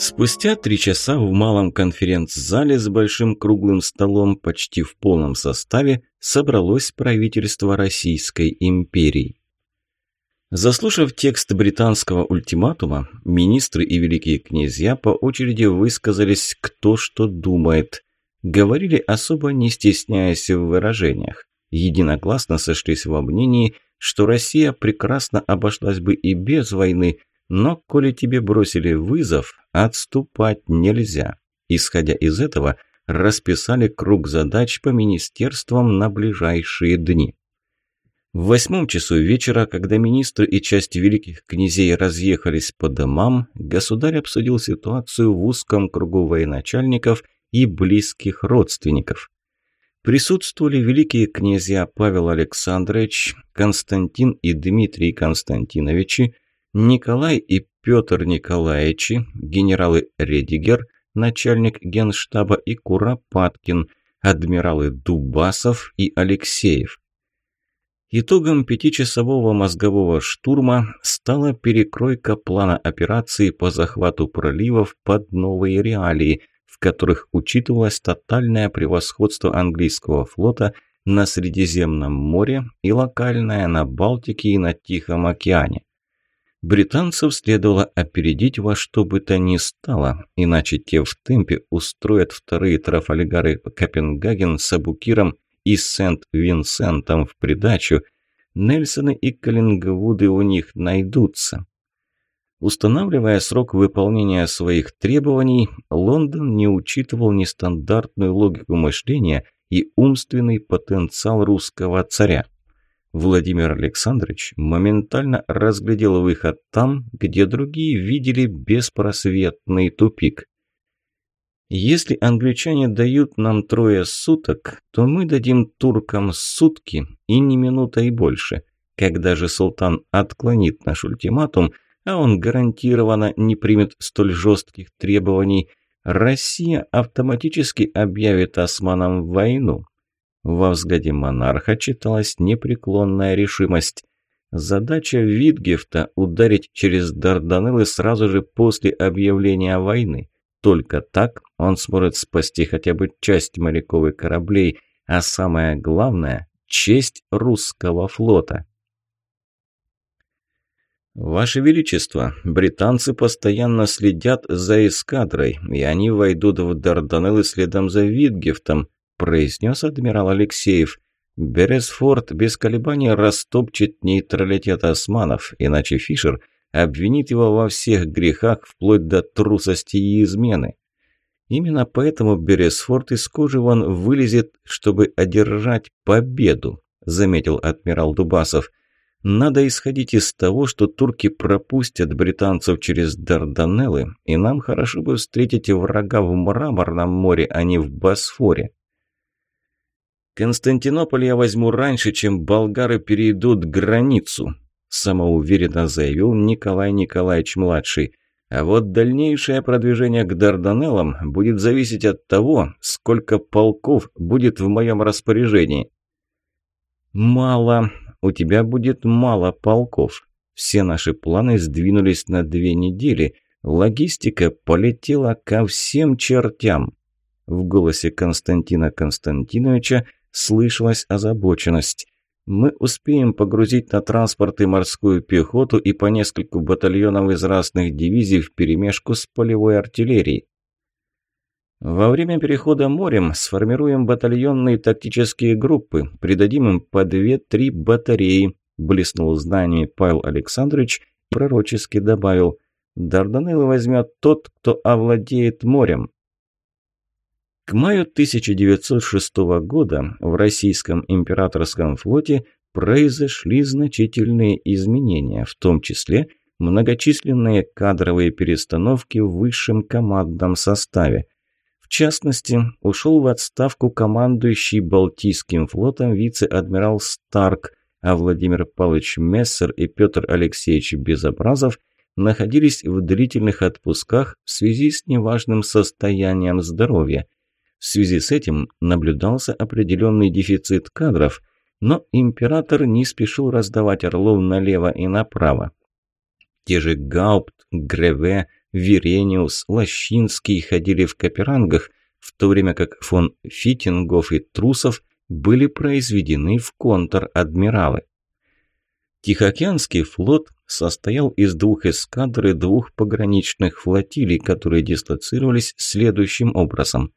Спустя три часа в малом конференц-зале с большим круглым столом почти в полном составе собралось правительство Российской империи. Заслушав текст британского ультиматума, министры и великие князья по очереди высказались кто что думает. Говорили особо не стесняясь в выражениях. Единогласно сошлись во мнении, что Россия прекрасно обошлась бы и без войны, но коли тебе бросили вызов, отступать нельзя. Исходя из этого, расписали круг задач по министерствам на ближайшие дни. В восьмом часу вечера, когда министры и часть великих князей разъехались по домам, государь обсудил ситуацию в узком кругу военачальников и близких родственников. Присутствовали великие князья Павел Александрович, Константин и Дмитрий Константиновичи, Николай и Петр Николаевичи, генералы Редигер, начальник генштаба и Куропаткин, адмиралы Дубасов и Алексеев. Итогом пятичасового мозгового штурма стала перекройка плана операции по захвату проливов под новые реалии, в которых учитывалось тотальное превосходство английского флота на Средиземном море и локальное на Балтике и на Тихом океане. Британцев следовало опередить во что бы то ни стало, иначе те в темпе устроят вторые Трафальгары Копенгаген с Абукиром и Сент-Винсентом в придачу. Нельсоны и Каллингвуды у них найдутся. Устанавливая срок выполнения своих требований, Лондон не учитывал нестандартную логику мышления и умственный потенциал русского царя. Владимир Александрович моментально разглядел выход там, где другие видели беспросветный тупик. Если англичане дают нам трое суток, то мы дадим туркам сутки и не минутой больше. Когда же султан отклонит наш ультиматум, а он гарантированно не примет столь жестких требований, Россия автоматически объявит османам войну, во взгляде монарха читалась непреклонная решимость. Задача Витгефта – ударить через Дарданеллы сразу же после объявления войны. Только так он сможет спасти хотя бы часть моряков и кораблей, а самое главное – честь русского флота. «Ваше Величество, британцы постоянно следят за эскадрой, и они войдут в Дарданеллы следом за Витгефтом», произнес адмирал Алексеев. Бересфорд без колебаний растопчет нейтралитет османов, иначе Фишер обвинит его во всех грехах вплоть до трусости и измены. Именно поэтому Бересфорд из кожи вон вылезет, чтобы одержать победу, заметил адмирал Дубасов. Надо исходить из того, что турки пропустят британцев через Дарданеллы, и нам хорошо бы встретить врага в Мраморном море, а не в Босфоре. «Константинополь я возьму раньше, чем болгары перейдут границу», самоуверенно заявил Николай Николаевич-младший. «А вот дальнейшее продвижение к Дарданеллам будет зависеть от того, сколько полков будет в моем распоряжении». «Мало. У тебя будет мало полков. Все наши планы сдвинулись на две недели. Логистика полетела ко всем чертям». В голосе Константина Константиновича – слышалась озабоченность. Мы успеем погрузить на транспорты морскую пехоту и по нескольку батальонов из разных дивизий вперемешку с полевой артиллерией. Во время перехода морем сформируем батальонные тактические группы, придадим им по две-три батареи, блеснул знаниями Павел Александрович, пророчески добавил. Дарданеллы возьмет тот, кто овладеет морем. К маю 1906 года в российском императорском флоте произошли значительные изменения, в том числе многочисленные кадровые перестановки в высшем командном составе. В частности, ушел в отставку командующий Балтийским флотом вице-адмирал Старк, а Владимир Павлович Мессер и Петр Алексеевич Безобразов находились в длительных отпусках в связи с неважным состоянием здоровья – в связи с этим наблюдался определенный дефицит кадров, но император не спешил раздавать орлов налево и направо. Те же Гаупт, Греве, Верениус, Лощинский ходили в каперангах, в то время как фон Фитингов и Трусов были произведены в контр-адмиралы. Тихоокеанский флот состоял из двух эскадр и двух пограничных флотилий, которые дислоцировались следующим образом.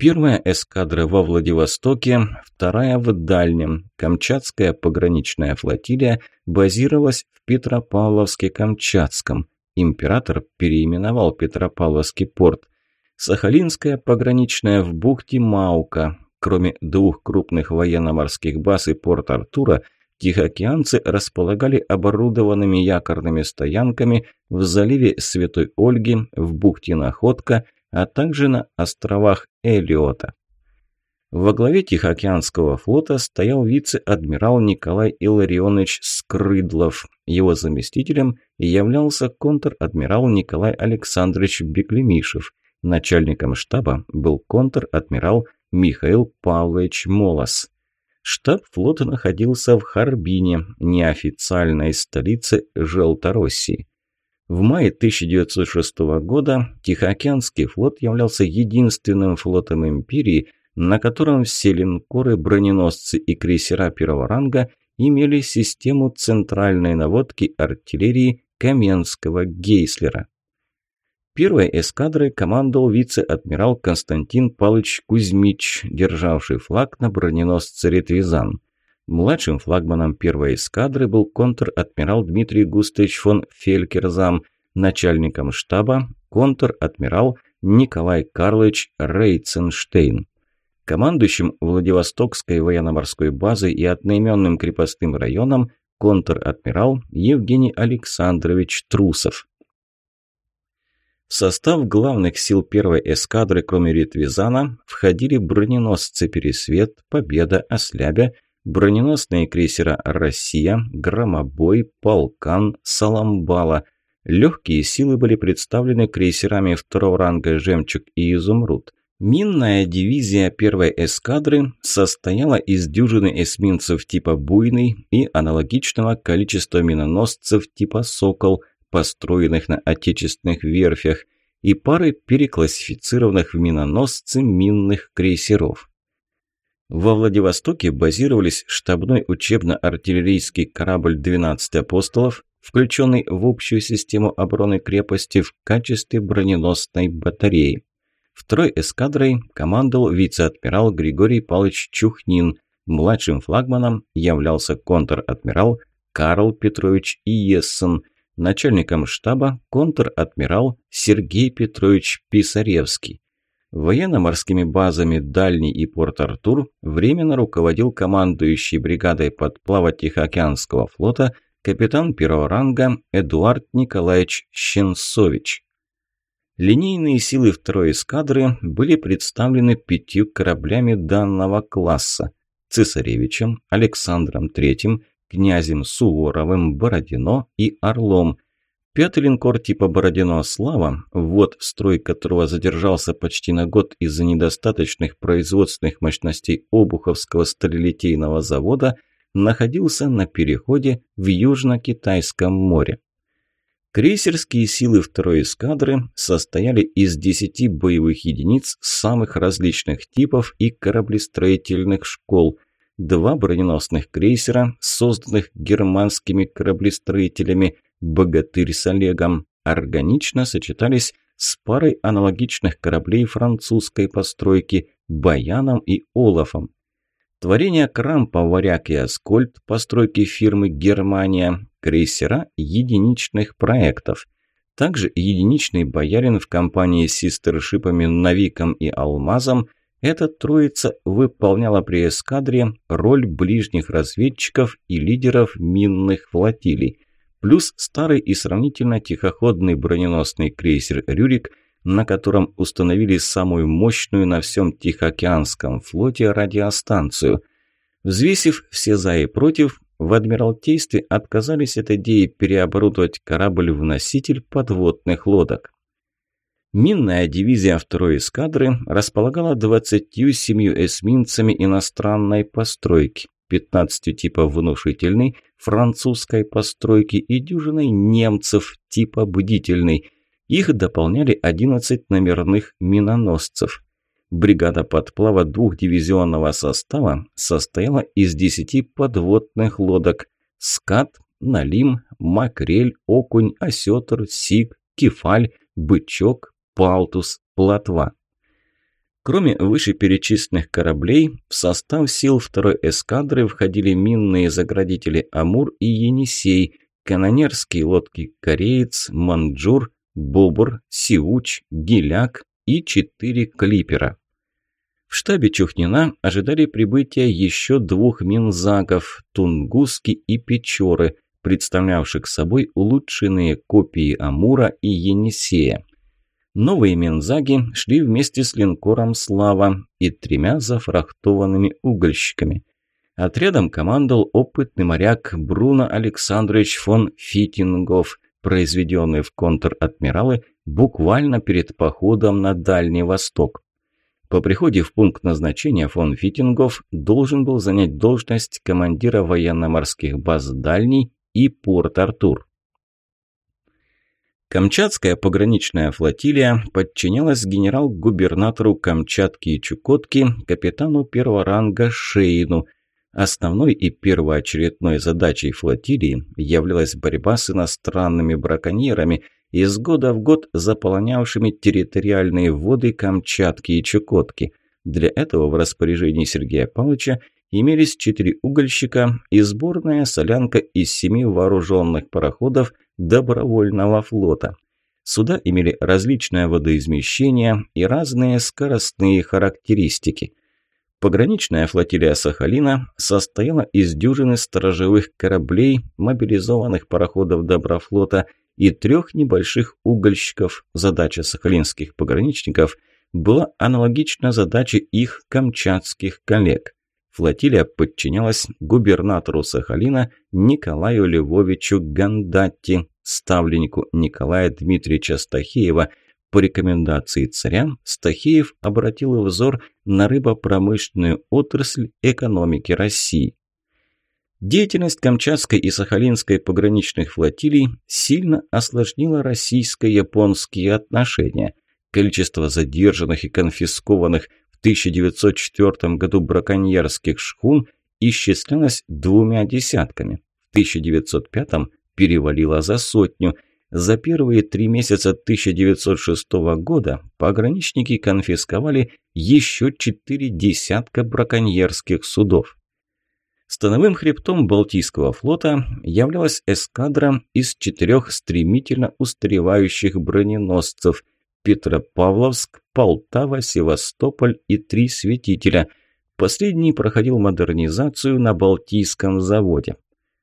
Первая эскадра во Владивостоке, вторая в Дальнем. Камчатская пограничная флотилия базировалась в Петропавловске-Камчатском. Император переименовал Петропавловский порт. Сахалинская пограничная в бухте Маука. Кроме двух крупных военно-морских баз и порт Артура – Тихоокеанцы располагали оборудованными якорными стоянками в заливе Святой Ольги, в бухте Находка, а также на островах Элиота. Во главе Тихоокеанского флота стоял вице-адмирал Николай Илларионович Скрыдлов. Его заместителем являлся контр-адмирал Николай Александрович Беклемишев. Начальником штаба был контр-адмирал Михаил Павлович Молос. Штаб флота находился в Харбине, неофициальной столице Желтороссии. В мае 1906 года Тихоокеанский флот являлся единственным флотом империи, на котором все линкоры, броненосцы и крейсера первого ранга имели систему центральной наводки артиллерии Каменского Гейслера. Первой эскадрой командовал вице-адмирал Константин Павлович Кузьмич, державший флаг на броненосце «Ретвизан». Младшим флагманом первой эскадры был контр-адмирал Дмитрий Густович фон Фелькерзам, начальником штаба контр-адмирал Николай Карлович Рейценштейн. Командующим Владивостокской военно-морской базой и одноименным крепостным районом контр-адмирал Евгений Александрович Трусов. В состав главных сил первой эскадры, кроме Ритвизана, входили броненосцы «Пересвет», «Победа», «Ослябя», броненосные крейсера «Россия», «Громобой», «Полкан», «Саламбала». Легкие силы были представлены крейсерами второго ранга «Жемчуг» и «Изумруд». Минная дивизия первой эскадры состояла из дюжины эсминцев типа «Буйный» и аналогичного количества миноносцев типа «Сокол», построенных на отечественных верфях, и пары переклассифицированных в миноносцы минных крейсеров. Во Владивостоке базировались штабной учебно-артиллерийский корабль «12 апостолов», включенный в общую систему обороны крепости в качестве броненосной батареи. Второй эскадрой командовал вице-адмирал Григорий Павлович Чухнин, младшим флагманом являлся контр-адмирал Карл Петрович Иессен – начальником штаба контр-адмирал Сергей Петрович Писаревский. Военно-морскими базами Дальний и Порт-Артур временно руководил командующий бригадой подплава Тихоокеанского флота капитан первого ранга Эдуард Николаевич Щенсович. Линейные силы второй эскадры были представлены пятью кораблями данного класса – цесаревичем, Александром III, князем Суворовым, Бородино и Орлом. Пятый линкор типа Бородино «Слава», ввод в строй которого задержался почти на год из-за недостаточных производственных мощностей Обуховского сталелитейного завода, находился на переходе в Южно-Китайском море. Крейсерские силы второй эскадры состояли из 10 боевых единиц самых различных типов и кораблестроительных школ – два броненосных крейсера, созданных германскими кораблестроителями «Богатырь» с Олегом, органично сочетались с парой аналогичных кораблей французской постройки «Баяном» и «Олафом». Творение Крампа, Варяг и Аскольд, постройки фирмы «Германия», крейсера единичных проектов. Также единичный боярин в компании с систершипами «Навиком» и «Алмазом» Эта троица выполняла при эскадре роль ближних разведчиков и лидеров минных флотилий, плюс старый и сравнительно тихоходный броненосный крейсер «Рюрик», на котором установили самую мощную на всем Тихоокеанском флоте радиостанцию. Взвесив все «за» и «против», в Адмиралтействе отказались от идеи переоборудовать корабль в носитель подводных лодок. Минная дивизия второй эскадры располагала 27 эсминцами иностранной постройки, 15 типа внушительной французской постройки и дюжиной немцев типа бдительный. Их дополняли 11 номерных миноносцев. Бригада подплава двухдивизионного состава состояла из 10 подводных лодок «Скат», «Налим», «Макрель», «Окунь», «Осетр», «Сиг», «Кефаль», «Бычок», «Палтус», «Плотва». Кроме вышеперечисленных кораблей, в состав сил второй эскадры входили минные заградители «Амур» и «Енисей», канонерские лодки «Кореец», «Манджур», «Бобр», «Сивуч», «Гиляк» и четыре клипера. В штабе Чухнина ожидали прибытия еще двух минзагов – Тунгуски и Печоры, представлявших собой улучшенные копии Амура и Енисея. Новые Мензаги шли вместе с линкором «Слава» и тремя зафрахтованными угольщиками. Отрядом командовал опытный моряк Бруно Александрович фон Фитингов, произведенный в контр-адмиралы буквально перед походом на Дальний Восток. По приходе в пункт назначения фон Фитингов должен был занять должность командира военно-морских баз Дальний и Порт-Артур. Камчатская пограничная флотилия подчинялась генерал-губернатору Камчатки и Чукотки, капитану первого ранга Шейну. Основной и первоочередной задачей флотилии являлась борьба с иностранными браконьерами, из года в год заполонявшими территориальные воды Камчатки и Чукотки. Для этого в распоряжении Сергея Павловича имелись четыре угольщика и сборная солянка из семи вооруженных пароходов добровольного флота. Суда имели различное водоизмещение и разные скоростные характеристики. Пограничная флотилия Сахалина состояла из дюжины сторожевых кораблей, мобилизованных пароходов Доброфлота и трех небольших угольщиков. Задача сахалинских пограничников была аналогична задаче их камчатских коллег. Флотилия подчинялась губернатору Сахалина Николаю Львовичу Гандатти, ставленнику Николая Дмитриевича Стахеева. По рекомендации царя Стахеев обратил взор на рыбопромышленную отрасль экономики России. Деятельность Камчатской и Сахалинской пограничных флотилий сильно осложнила российско-японские отношения. Количество задержанных и конфискованных в 1904 году браконьерских шхун исчислялось двумя десятками. В 1905 перевалило за сотню. За первые три месяца 1906 года пограничники конфисковали еще четыре десятка браконьерских судов. Становым хребтом Балтийского флота являлась эскадра из четырех стремительно устаревающих броненосцев – Петропавловск, Полтава, Севастополь и три святителя. Последний проходил модернизацию на Балтийском заводе.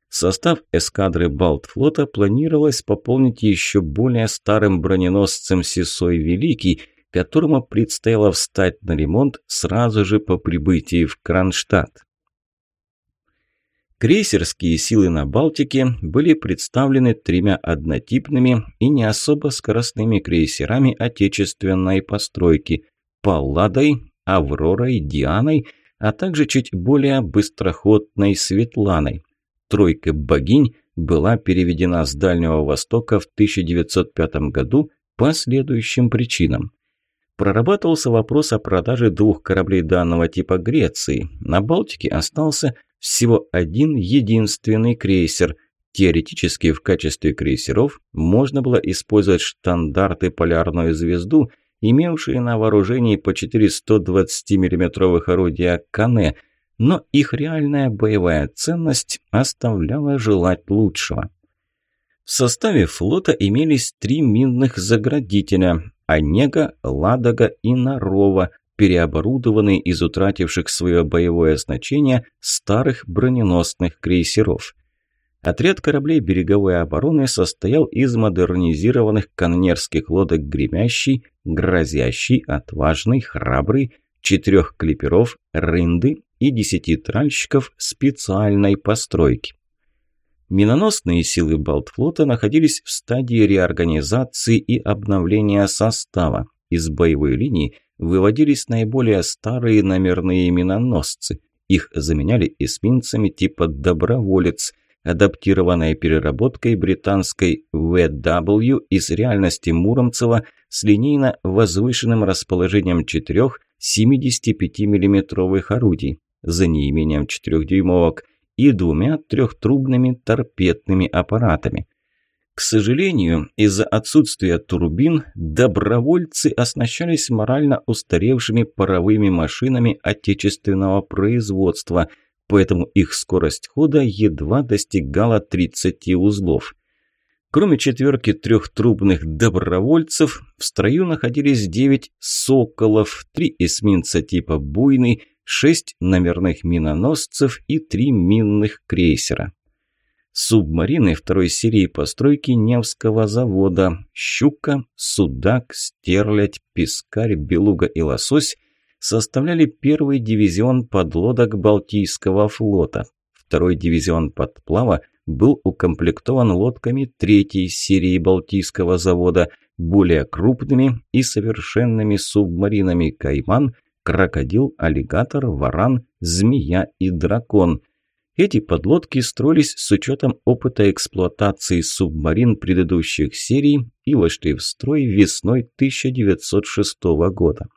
Состав эскадры Балтфлота планировалось пополнить еще более старым броненосцем Сесой Великий, которому предстояло встать на ремонт сразу же по прибытии в Кронштадт. Крейсерские силы на Балтике были представлены тремя однотипными и не особо скоростными крейсерами отечественной постройки – Палладой, Авророй, Дианой, а также чуть более быстроходной Светланой. Тройка богинь была переведена с Дальнего Востока в 1905 году по следующим причинам. Прорабатывался вопрос о продаже двух кораблей данного типа Греции. На Балтике остался всего один единственный крейсер. Теоретически в качестве крейсеров можно было использовать штандарты «Полярную звезду», имевшие на вооружении по 4 120 миллиметровых орудия «Кане», но их реальная боевая ценность оставляла желать лучшего. В составе флота имелись три минных заградителя – Онега, Ладога и Нарова, переоборудованные из утративших свое боевое значение старых броненосных крейсеров. Отряд кораблей береговой обороны состоял из модернизированных канонерских лодок «Гремящий», «Грозящий», «Отважный», «Храбрый», четырех клиперов, «Рынды» и десяти тральщиков специальной постройки. Миноносные силы Балтфлота находились в стадии реорганизации и обновления состава. Из боевой линии выводились наиболее старые номерные миноносцы. Их заменяли эсминцами типа «Доброволец». адаптированная переработкой британской VW из реальности Муромцева с линейно возвышенным расположением четырех 75 миллиметровых орудий за неимением четырехдюймовок и двумя трехтрубными торпедными аппаратами. К сожалению, из-за отсутствия турбин добровольцы оснащались морально устаревшими паровыми машинами отечественного производства, поэтому их скорость хода едва достигала 30 узлов. Кроме четверки трехтрубных добровольцев, в строю находились 9 «Соколов», 3 эсминца типа «Буйный», 6 номерных миноносцев и 3 минных крейсера. Субмарины второй серии постройки Невского завода «Щука», «Судак», «Стерлядь», «Пескарь», «Белуга» и «Лосось» составляли первый дивизион подлодок Балтийского флота. Второй дивизион подплава был укомплектован лодками третьей серии Балтийского завода, более крупными и совершенными субмаринами «Кайман», «Крокодил», «Аллигатор», «Варан», «Змея» и «Дракон», эти подлодки строились с учетом опыта эксплуатации субмарин предыдущих серий и вошли в строй весной 1906 года.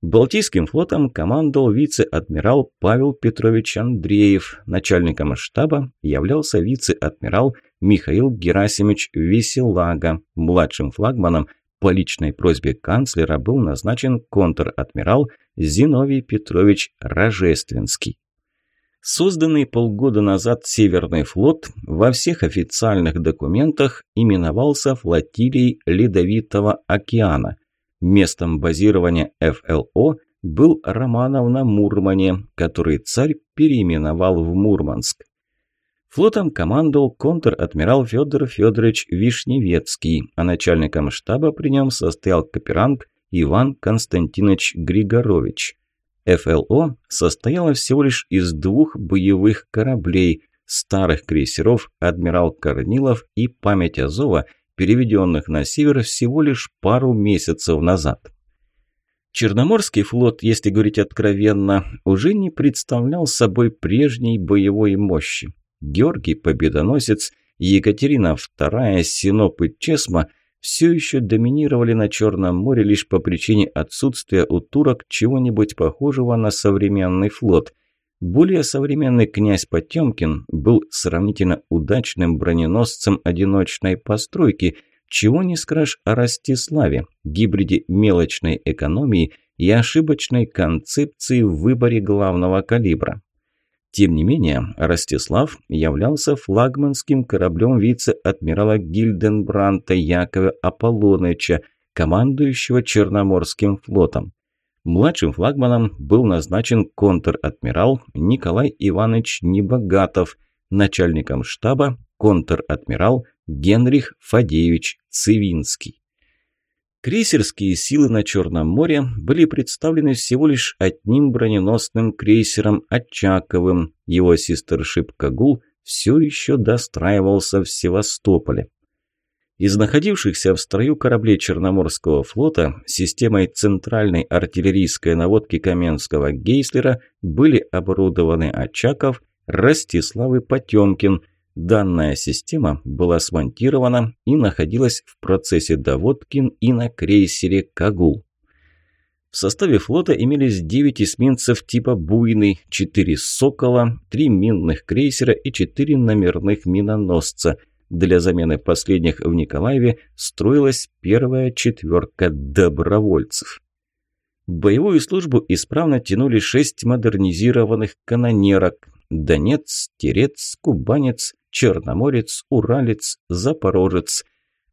Балтийским флотом командовал вице-адмирал Павел Петрович Андреев, начальником штаба являлся вице-адмирал Михаил Герасимович Веселага, младшим флагманом по личной просьбе канцлера был назначен контр-адмирал Зиновий Петрович Рожественский. Созданный полгода назад Северный флот во всех официальных документах именовался флотилией Ледовитого океана. Местом базирования ФЛО был Романов на Мурмане, который царь переименовал в Мурманск. Флотом командовал контр-адмирал Федор Федорович Вишневецкий, а начальником штаба при нем состоял каперанг Иван Константинович Григорович. ФЛО состояла всего лишь из двух боевых кораблей, старых крейсеров «Адмирал Корнилов» и «Память Азова», переведенных на север всего лишь пару месяцев назад. Черноморский флот, если говорить откровенно, уже не представлял собой прежней боевой мощи. Георгий Победоносец, Екатерина II, Синоп и Чесма – все еще доминировали на Черном море лишь по причине отсутствия у турок чего-нибудь похожего на современный флот. Более современный князь Потемкин был сравнительно удачным броненосцем одиночной постройки, чего не скажешь о Ростиславе, гибриде мелочной экономии и ошибочной концепции в выборе главного калибра. Тем не менее, Ростислав являлся флагманским кораблем вице-адмирала Гильденбранта Якова Аполлоныча, командующего Черноморским флотом. Младшим флагманом был назначен контр-адмирал Николай Иванович Небогатов, начальником штаба контр-адмирал Генрих Фадеевич Цивинский. Крейсерские силы на Черном море были представлены всего лишь одним броненосным крейсером Очаковым. Его сестершип «Кагул» все еще достраивался в Севастополе. Из находившихся в строю кораблей Черноморского флота системой центральной артиллерийской наводки Каменского Гейслера были оборудованы Очаков, Ростислав и Потемкин – Данная система была смонтирована и находилась в процессе доводки и на крейсере «Кагул». В составе флота имелись 9 эсминцев типа «Буйный», 4 «Сокола», 3 минных крейсера и 4 номерных миноносца. Для замены последних в Николаеве строилась первая четверка добровольцев. Боевую службу исправно тянули шесть модернизированных канонерок – Донец, Терец, Кубанец, Черноморец, Уралец, Запорожец.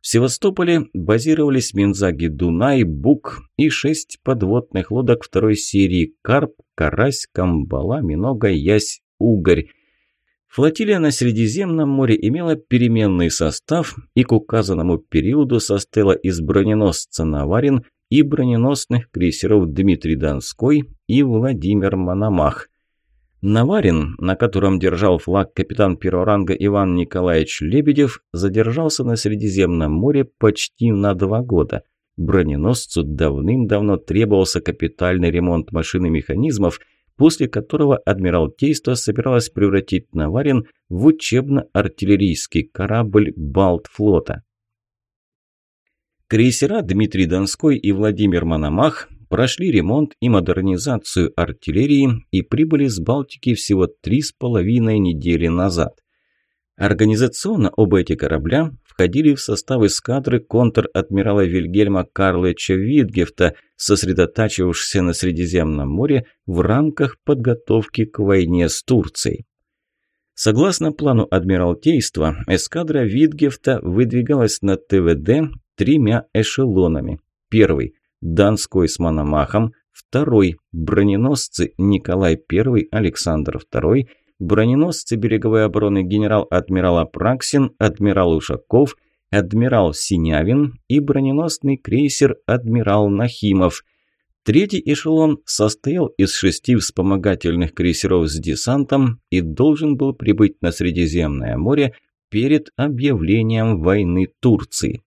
В Севастополе базировались Минзаги Дунай, Бук и шесть подводных лодок второй серии «Карп», «Карась», «Камбала», «Минога», «Ясь», «Угорь». Флотилия на Средиземном море имела переменный состав и к указанному периоду состояла из броненосца «Наварин» и броненосных крейсеров «Дмитрий Донской» и «Владимир Мономах. Наварин, на котором держал флаг капитан первого ранга Иван Николаевич Лебедев, задержался на Средиземном море почти на два года. Броненосцу давным-давно требовался капитальный ремонт машин и механизмов, после которого Адмиралтейство собиралось превратить Наварин в учебно-артиллерийский корабль Балтфлота. Крейсера Дмитрий Донской и Владимир Мономах прошли ремонт и модернизацию артиллерии и прибыли с Балтики всего три с половиной недели назад. Организационно оба эти корабля входили в состав эскадры контр-адмирала Вильгельма Карлыча Витгефта, сосредотачивавшегося на Средиземном море в рамках подготовки к войне с Турцией. Согласно плану Адмиралтейства, эскадра Витгефта выдвигалась на ТВД тремя эшелонами. Первый – Донской с Мономахом, второй – броненосцы Николай I, Александр II, броненосцы береговой обороны генерал-адмирал Апраксин, адмирал Ушаков, адмирал Синявин и броненосный крейсер адмирал Нахимов. Третий эшелон состоял из шести вспомогательных крейсеров с десантом и должен был прибыть на Средиземное море перед объявлением войны Турции.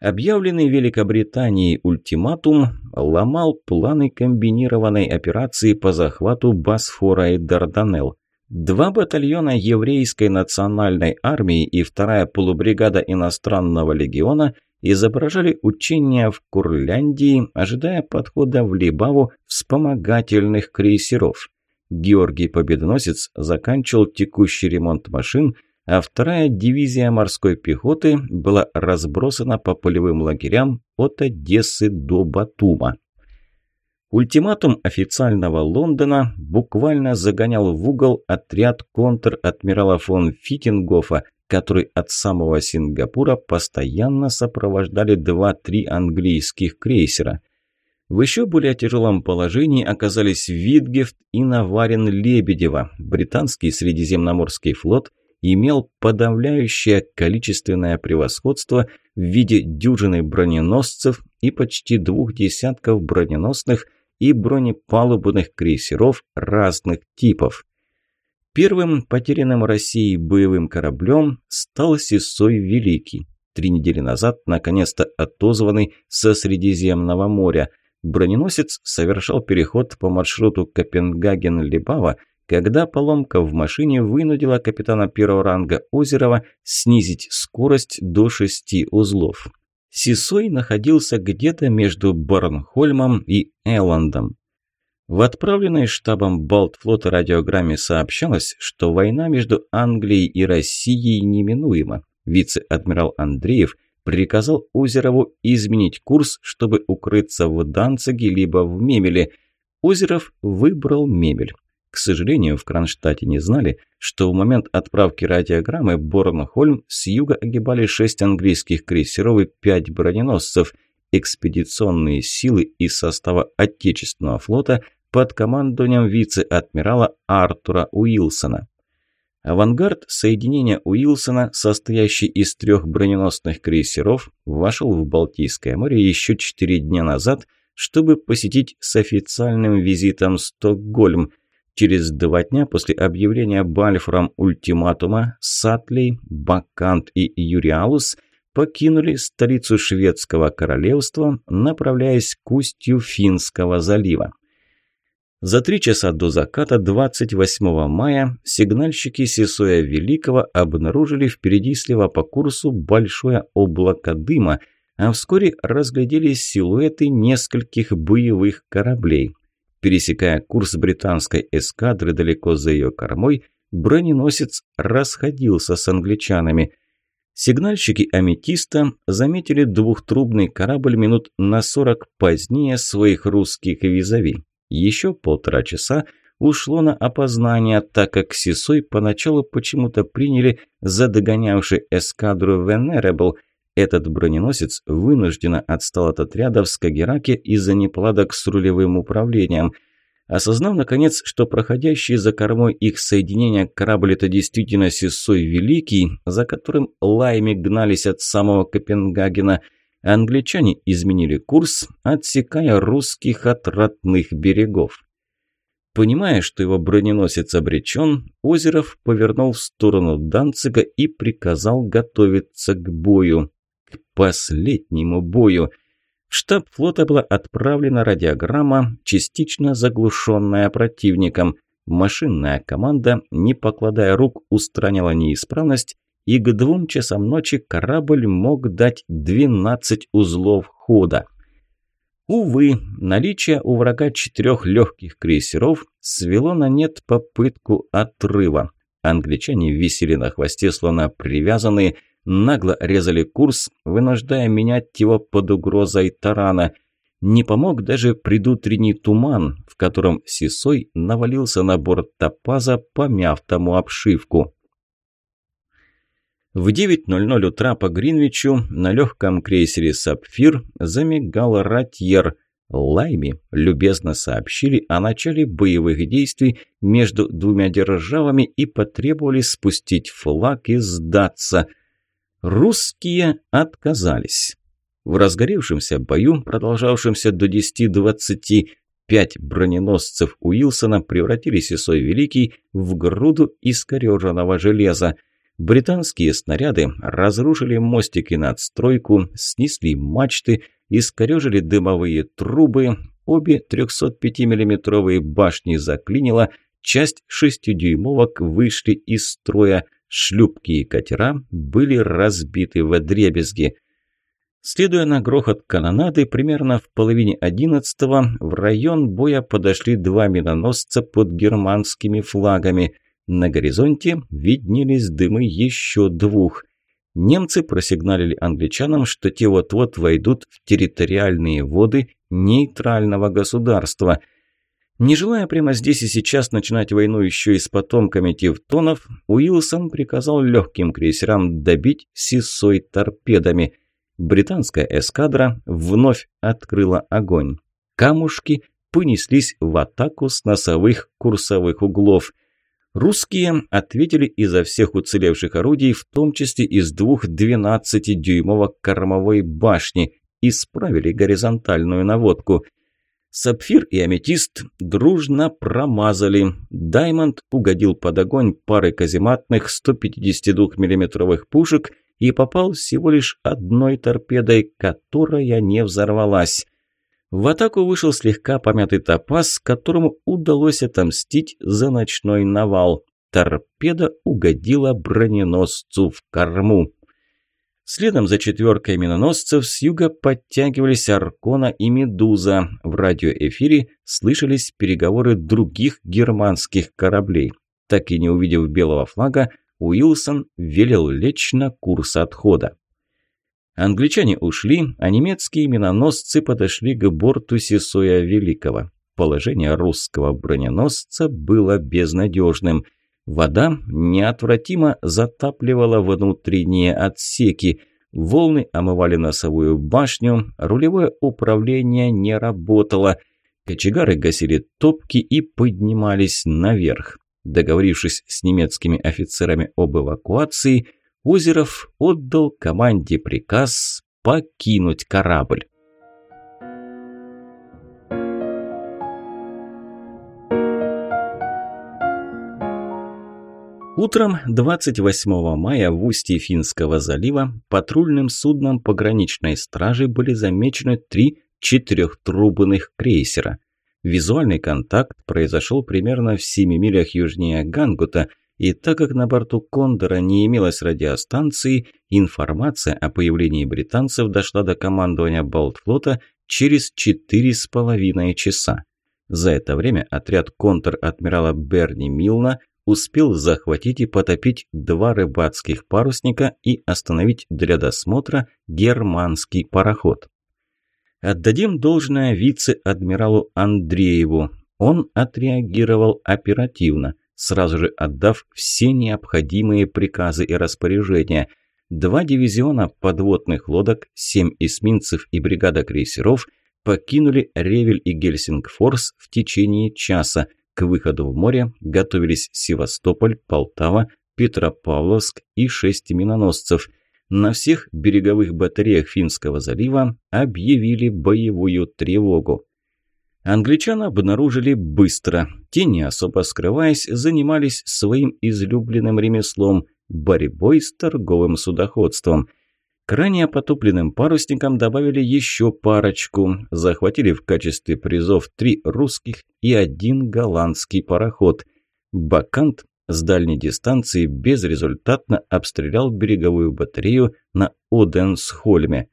Объявленный Великобританией ультиматум ломал планы комбинированной операции по захвату Босфора и Дарданелл. Два батальона еврейской национальной армии и вторая полубригада иностранного легиона изображали учения в Курляндии, ожидая подхода в Либаву вспомогательных крейсеров. Георгий Победоносец заканчивал текущий ремонт машин – а вторая дивизия морской пехоты была разбросана по полевым лагерям от Одессы до Батума. Ультиматум официального Лондона буквально загонял в угол отряд контр-адмирала фон Фитингофа, который от самого Сингапура постоянно сопровождали 2-3 английских крейсера. В еще более тяжелом положении оказались Витгефт и Наварин Лебедева. Британский Средиземноморский флот имел подавляющее количественное превосходство в виде дюжины броненосцев и почти двух десятков броненосных и бронепалубных крейсеров разных типов. Первым потерянным Россией боевым кораблем стал Сесой Великий. Три недели назад, наконец-то отозванный со Средиземного моря, броненосец совершал переход по маршруту Копенгаген-Либава когда поломка в машине вынудила капитана первого ранга Озерова снизить скорость до шести узлов. Сисой находился где-то между Борнхольмом и Элландом. В отправленной штабом Балтфлота радиограмме сообщалось, что война между Англией и Россией неминуема. Вице-адмирал Андреев приказал Озерову изменить курс, чтобы укрыться в Данциге либо в Мемеле. Озеров выбрал Мемель. К сожалению, в Кронштадте не знали, что в момент отправки радиограммы Борнхольм с юга огибали шесть английских крейсеров и пять броненосцев, экспедиционные силы из состава Отечественного флота под командованием вице-адмирала Артура Уилсона. Авангард соединения Уилсона, состоящий из трех броненосных крейсеров, вошел в Балтийское море еще четыре дня назад, чтобы посетить с официальным визитом Стокгольм, Через два дня после объявления Бальфором ультиматума Сатлей, Бакант и Юриалус покинули столицу шведского королевства, направляясь к устью Финского залива. За три часа до заката 28 мая сигнальщики Сесоя Великого обнаружили впереди слева по курсу большое облако дыма, а вскоре разглядели силуэты нескольких боевых кораблей. Пересекая курс британской эскадры далеко за ее кормой, броненосец расходился с англичанами. Сигнальщики «Аметиста» заметили двухтрубный корабль минут на сорок позднее своих русских визави. Еще полтора часа ушло на опознание, так как Сисой поначалу почему-то приняли за догонявший эскадру «Венерабл», этот броненосец вынужденно отстал от отряда в Скагераке из-за неполадок с рулевым управлением. Осознав, наконец, что проходящий за кормой их соединения корабль – это действительно Сесой Великий, за которым лаями гнались от самого Копенгагена, англичане изменили курс, отсекая русских от родных берегов. Понимая, что его броненосец обречен, Озеров повернул в сторону Данцига и приказал готовиться к бою последнему бою. В штаб флота была отправлена радиограмма, частично заглушенная противником. Машинная команда, не покладая рук, устраняла неисправность, и к двум часам ночи корабль мог дать 12 узлов хода. Увы, наличие у врага четырех легких крейсеров свело на нет попытку отрыва. Англичане висели на хвосте, словно привязанные, нагло резали курс, вынуждая менять его под угрозой тарана. Не помог даже предутренний туман, в котором Сисой навалился на борт топаза, помяв тому обшивку. В 9.00 утра по Гринвичу на легком крейсере «Сапфир» замигал ратьер. Лайми любезно сообщили о начале боевых действий между двумя державами и потребовали спустить флаг и сдаться. Русские отказались. В разгоревшемся бою, продолжавшемся до 10-20, пять броненосцев Уилсона превратили Сесой Великий в груду искореженного железа – Британские снаряды разрушили мостик и надстройку, снесли мачты, искорежили дымовые трубы, обе 305 миллиметровые башни заклинило, часть шестидюймовок вышли из строя, шлюпки и катера были разбиты в дребезги. Следуя на грохот канонады, примерно в половине одиннадцатого в район боя подошли два миноносца под германскими флагами – на горизонте виднелись дымы еще двух. Немцы просигналили англичанам, что те вот-вот войдут в территориальные воды нейтрального государства. Не желая прямо здесь и сейчас начинать войну еще и с потомками тевтонов, Уилсон приказал легким крейсерам добить сисой торпедами. Британская эскадра вновь открыла огонь. Камушки понеслись в атаку с носовых курсовых углов. Русские ответили изо всех уцелевших орудий, в том числе из двух 12-дюймовок кормовой башни, исправили горизонтальную наводку. Сапфир и Аметист дружно промазали. Даймонд угодил под огонь пары казематных 152 миллиметровых пушек и попал всего лишь одной торпедой, которая не взорвалась. В атаку вышел слегка помятый топаз, которому удалось отомстить за ночной навал. Торпеда угодила броненосцу в корму. Следом за четверкой миноносцев с юга подтягивались Аркона и Медуза. В радиоэфире слышались переговоры других германских кораблей. Так и не увидев белого флага, Уилсон велел лечь на курс отхода. Англичане ушли, а немецкие миноносцы подошли к борту Сесуя Великого. Положение русского броненосца было безнадежным. Вода неотвратимо затапливала внутренние отсеки. Волны омывали носовую башню, рулевое управление не работало. Кочегары гасили топки и поднимались наверх. Договорившись с немецкими офицерами об эвакуации – Озеров отдал команде приказ покинуть корабль. Утром 28 мая в устье Финского залива патрульным судном пограничной стражи были замечены три четырехтрубных крейсера. Визуальный контакт произошел примерно в 7 милях южнее Гангута – и так как на борту «Кондора» не имелось радиостанции, информация о появлении британцев дошла до командования Балтфлота через четыре с половиной часа. За это время отряд контр-адмирала Берни Милна успел захватить и потопить два рыбацких парусника и остановить для досмотра германский пароход. Отдадим должное вице-адмиралу Андрееву. Он отреагировал оперативно сразу же отдав все необходимые приказы и распоряжения. Два дивизиона подводных лодок, семь эсминцев и бригада крейсеров покинули Ревель и Гельсингфорс в течение часа. К выходу в море готовились Севастополь, Полтава, Петропавловск и шесть миноносцев. На всех береговых батареях Финского залива объявили боевую тревогу. Англичан обнаружили быстро. Те, не особо скрываясь, занимались своим излюбленным ремеслом – борьбой с торговым судоходством. К ранее потопленным парусникам добавили еще парочку, захватили в качестве призов три русских и один голландский пароход. Бакант с дальней дистанции безрезультатно обстрелял береговую батарею на Оденсхольме.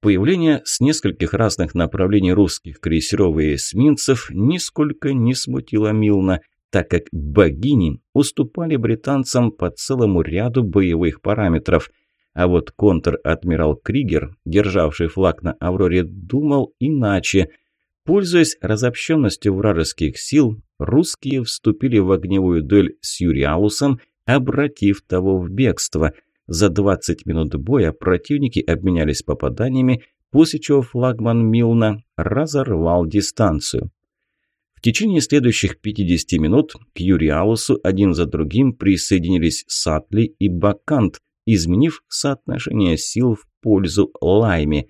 Появление с нескольких разных направлений русских крейсеров и эсминцев нисколько не смутило Милна, так как богини уступали британцам по целому ряду боевых параметров. А вот контр-адмирал Кригер, державший флаг на «Авроре», думал иначе. Пользуясь разобщенностью вражеских сил, русские вступили в огневую дуэль с Юриаусом, обратив того в бегство – за 20 минут боя противники обменялись попаданиями, после чего флагман Милна разорвал дистанцию. В течение следующих 50 минут к Юриалусу один за другим присоединились Сатли и Бакант, изменив соотношение сил в пользу Лайми.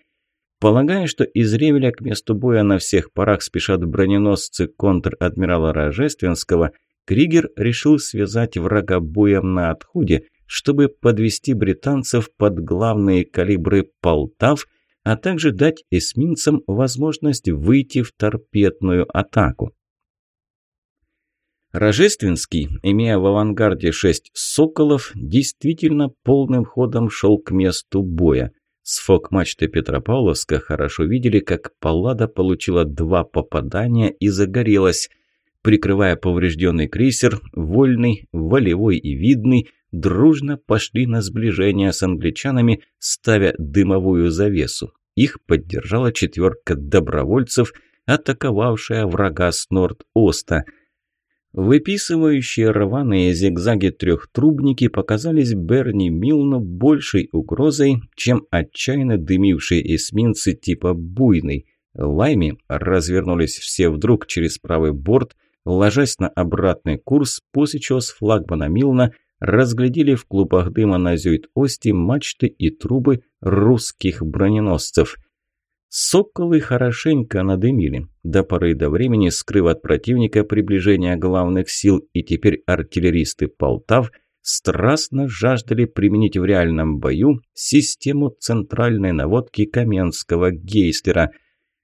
Полагая, что из Ревеля к месту боя на всех парах спешат броненосцы контр-адмирала Рожественского, Кригер решил связать врага боем на отходе – чтобы подвести британцев под главные калибры «Полтав», а также дать эсминцам возможность выйти в торпедную атаку. Рожественский, имея в авангарде шесть «Соколов», действительно полным ходом шел к месту боя. С фок-мачты Петропавловска хорошо видели, как Паллада получила два попадания и загорелась. Прикрывая поврежденный крейсер, вольный, волевой и видный – дружно пошли на сближение с англичанами, ставя дымовую завесу. Их поддержала четверка добровольцев, атаковавшая врага с Норд-Оста. Выписывающие рваные зигзаги трехтрубники показались Берни Милну большей угрозой, чем отчаянно дымившие эсминцы типа «Буйный». Лайми развернулись все вдруг через правый борт, ложась на обратный курс, после чего с флагмана Милна разглядели в клубах дыма на Зюит-Ости мачты и трубы русских броненосцев. Соколы хорошенько надымили, до поры до времени скрыв от противника приближение главных сил, и теперь артиллеристы Полтав страстно жаждали применить в реальном бою систему центральной наводки Каменского гейстера –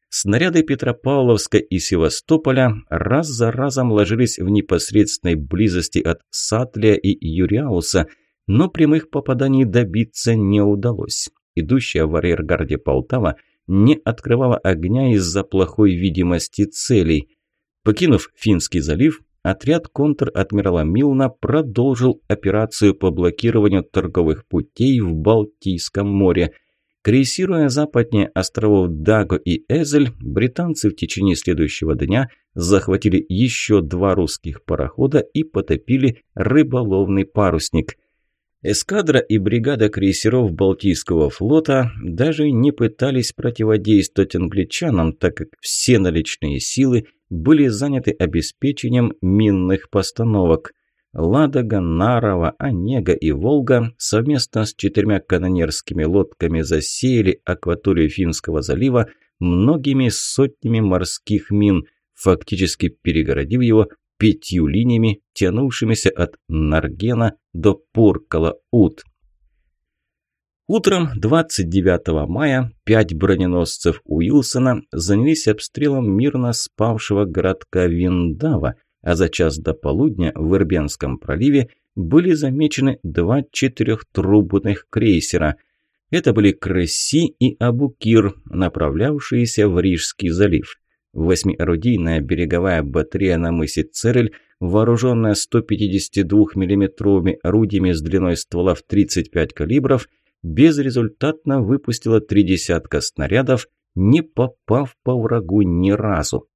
Снаряды Петропавловска и Севастополя раз за разом ложились в непосредственной близости от Сатлия и Юриауса, но прямых попаданий добиться не удалось. Идущая в арьергарде Полтава не открывала огня из-за плохой видимости целей. Покинув Финский залив, отряд контр-адмирала Милна продолжил операцию по блокированию торговых путей в Балтийском море – Крейсируя западнее островов Даго и Эзель, британцы в течение следующего дня захватили еще два русских парохода и потопили рыболовный парусник. Эскадра и бригада крейсеров Балтийского флота даже не пытались противодействовать англичанам, так как все наличные силы были заняты обеспечением минных постановок – Ладога, Нарова, Онега и Волга совместно с четырьмя канонерскими лодками засеяли акваторию Финского залива многими сотнями морских мин, фактически перегородив его пятью линиями, тянувшимися от Наргена до Поркала-Ут. Утром 29 мая пять броненосцев Уилсона занялись обстрелом мирно спавшего городка Виндава – а за час до полудня в Ирбенском проливе были замечены два четырехтрубных крейсера. Это были Кресси и Абукир, направлявшиеся в Рижский залив. Восьмиорудийная береговая батарея на мысе Церель, вооруженная 152 миллиметровыми орудиями с длиной ствола в 35 калибров, безрезультатно выпустила три десятка снарядов, не попав по врагу ни разу.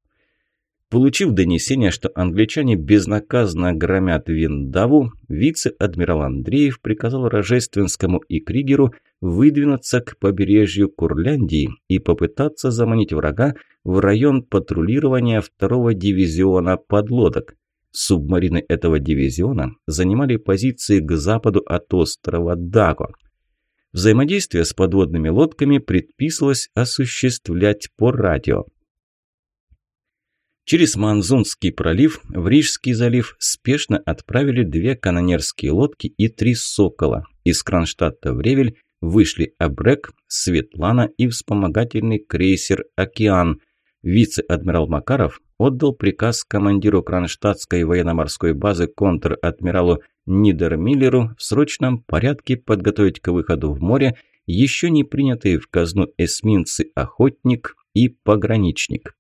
Получив донесение, что англичане безнаказанно громят Виндаву, вице-адмирал Андреев приказал Рожественскому и Кригеру выдвинуться к побережью Курляндии и попытаться заманить врага в район патрулирования второго дивизиона подлодок. Субмарины этого дивизиона занимали позиции к западу от острова Даго. Взаимодействие с подводными лодками предписывалось осуществлять по радио. Через Манзунский пролив в Рижский залив спешно отправили две канонерские лодки и три «Сокола». Из Кронштадта в Ревель вышли Абрек, Светлана и вспомогательный крейсер «Океан». Вице-адмирал Макаров отдал приказ командиру Кронштадтской военно-морской базы контр-адмиралу Нидермиллеру в срочном порядке подготовить к выходу в море еще не принятые в казну эсминцы «Охотник» и «Пограничник».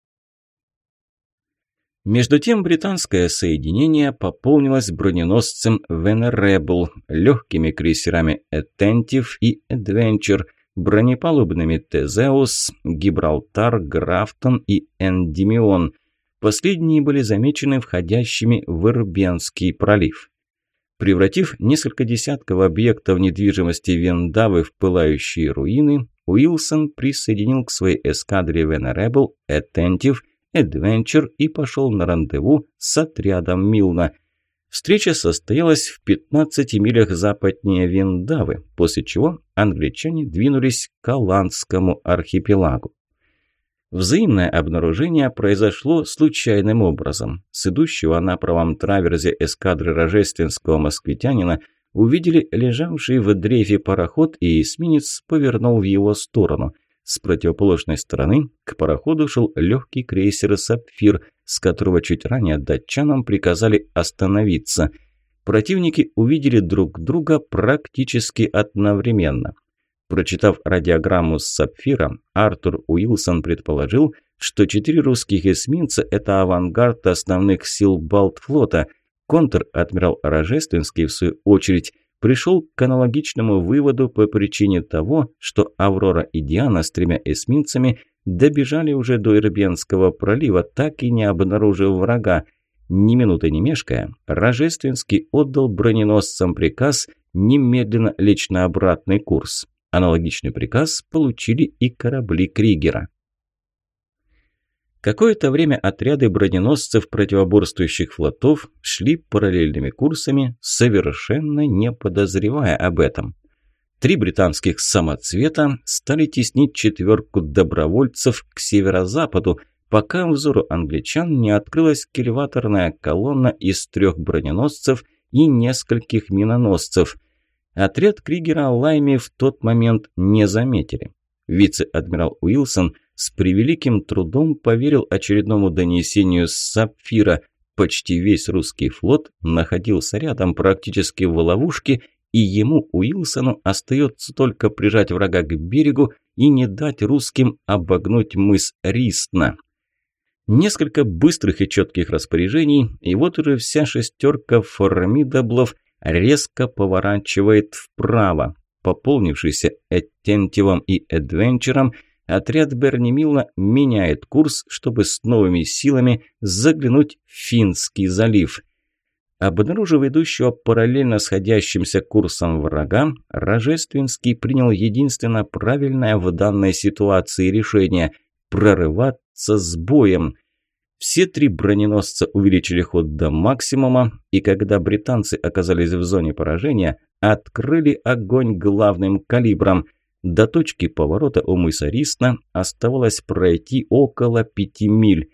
Между тем британское соединение пополнилось броненосцем «Венеребл», легкими крейсерами «Attentive» и «Adventure», бронепалубными «Тезеус», «Гибралтар», «Графтон» и «Эндимион». Последние были замечены входящими в Ирбенский пролив. Превратив несколько десятков объектов недвижимости Вендавы в пылающие руины, Уилсон присоединил к своей эскадре «Venerable», «Attentive» Adventure и пошел на рандеву с отрядом Милна. Встреча состоялась в 15 милях западнее Виндавы, после чего англичане двинулись к Голландскому архипелагу. Взаимное обнаружение произошло случайным образом. С идущего на правом траверзе эскадры рожественского москвитянина увидели лежавший в дрейфе пароход, и эсминец повернул в его сторону – с противоположной стороны к пароходу шел легкий крейсер «Сапфир», с которого чуть ранее датчанам приказали остановиться. Противники увидели друг друга практически одновременно. Прочитав радиограмму с «Сапфира», Артур Уилсон предположил, что четыре русских эсминца – это авангард основных сил Балтфлота. Контр-адмирал Рожественский, в свою очередь, пришел к аналогичному выводу по причине того, что Аврора и Диана с тремя эсминцами добежали уже до Ирбенского пролива, так и не обнаружив врага. Ни минуты не мешкая, Рожественский отдал броненосцам приказ немедленно лечь на обратный курс. Аналогичный приказ получили и корабли Кригера. Какое-то время отряды броненосцев противоборствующих флотов шли параллельными курсами, совершенно не подозревая об этом. Три британских самоцвета стали теснить четверку добровольцев к северо-западу, пока взору англичан не открылась кильваторная колонна из трех броненосцев и нескольких миноносцев. Отряд Кригера Лайми в тот момент не заметили. Вице-адмирал Уилсон – с превеликим трудом поверил очередному донесению с Сапфира. Почти весь русский флот находился рядом, практически в ловушке, и ему, Уилсону, остается только прижать врага к берегу и не дать русским обогнуть мыс Ристна. Несколько быстрых и четких распоряжений, и вот уже вся шестерка формидаблов резко поворачивает вправо. Пополнившийся Эттентивом и Эдвенчером – отряд Берни Милла меняет курс, чтобы с новыми силами заглянуть в Финский залив. Обнаружив идущего параллельно сходящимся курсом врага, Рожественский принял единственно правильное в данной ситуации решение – прорываться с боем. Все три броненосца увеличили ход до максимума, и когда британцы оказались в зоне поражения, открыли огонь главным калибром – до точки поворота у мыса Рисна оставалось пройти около пяти миль.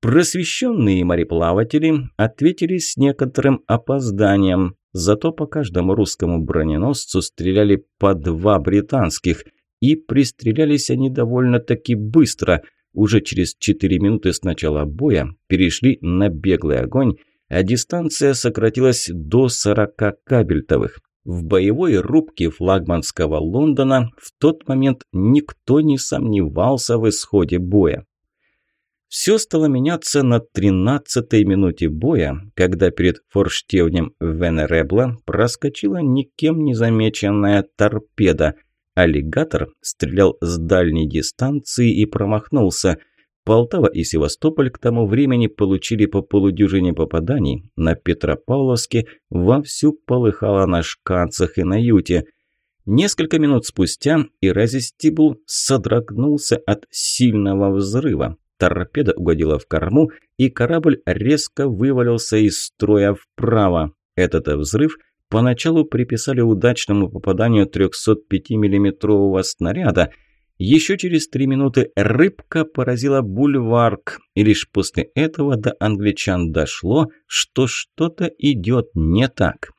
Просвещенные мореплаватели ответили с некоторым опозданием, зато по каждому русскому броненосцу стреляли по два британских, и пристрелялись они довольно-таки быстро. Уже через четыре минуты с начала боя перешли на беглый огонь, а дистанция сократилась до 40 кабельтовых. В боевой рубке флагманского Лондона в тот момент никто не сомневался в исходе боя. Все стало меняться на 13-й минуте боя, когда перед форштевнем Венеребла проскочила никем не замеченная торпеда. Аллигатор стрелял с дальней дистанции и промахнулся – Полтава и Севастополь к тому времени получили по полудюжине попаданий. На Петропавловске вовсю полыхало на шканцах и на юте. Несколько минут спустя Иразистибул содрогнулся от сильного взрыва. Торпеда угодила в корму, и корабль резко вывалился из строя вправо. Этот взрыв поначалу приписали удачному попаданию 305 миллиметрового снаряда – еще через три минуты рыбка поразила бульварк, и лишь после этого до англичан дошло, что что-то идет не так.